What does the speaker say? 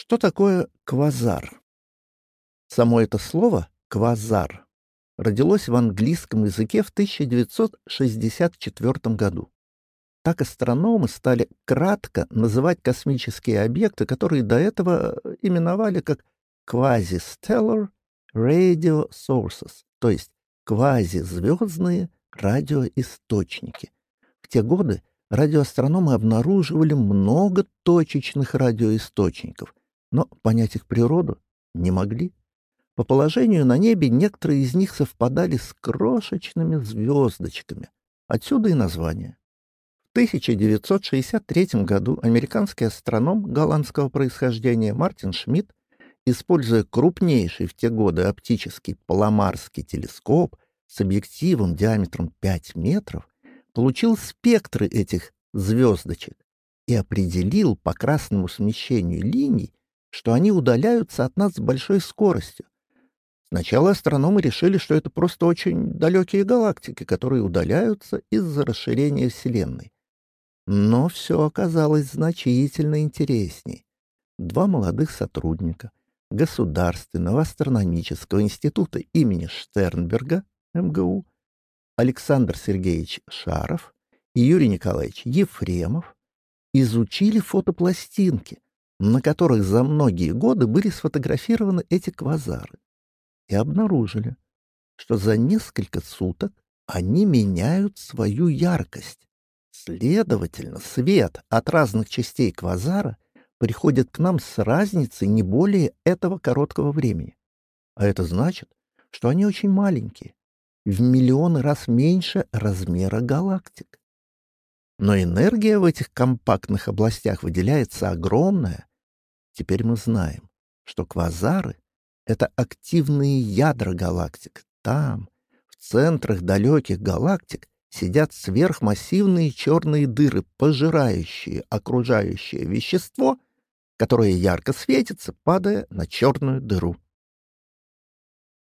Что такое квазар? Само это слово «квазар» родилось в английском языке в 1964 году. Так астрономы стали кратко называть космические объекты, которые до этого именовали как quasi-stellar radio sources, то есть квазизвездные радиоисточники. В те годы радиоастрономы обнаруживали много точечных радиоисточников, но понять их природу не могли. По положению на небе некоторые из них совпадали с крошечными звездочками. Отсюда и название. В 1963 году американский астроном голландского происхождения Мартин Шмидт, используя крупнейший в те годы оптический паламарский телескоп с объективом диаметром 5 метров, получил спектры этих звездочек и определил по красному смещению линий что они удаляются от нас с большой скоростью. Сначала астрономы решили, что это просто очень далекие галактики, которые удаляются из-за расширения Вселенной. Но все оказалось значительно интересней. Два молодых сотрудника Государственного астрономического института имени Штернберга, МГУ, Александр Сергеевич Шаров и Юрий Николаевич Ефремов изучили фотопластинки, на которых за многие годы были сфотографированы эти квазары, и обнаружили, что за несколько суток они меняют свою яркость. Следовательно, свет от разных частей квазара приходит к нам с разницей не более этого короткого времени. А это значит, что они очень маленькие, в миллионы раз меньше размера галактик. Но энергия в этих компактных областях выделяется огромная, Теперь мы знаем, что квазары — это активные ядра галактик. Там, в центрах далеких галактик, сидят сверхмассивные черные дыры, пожирающие окружающее вещество, которое ярко светится, падая на черную дыру.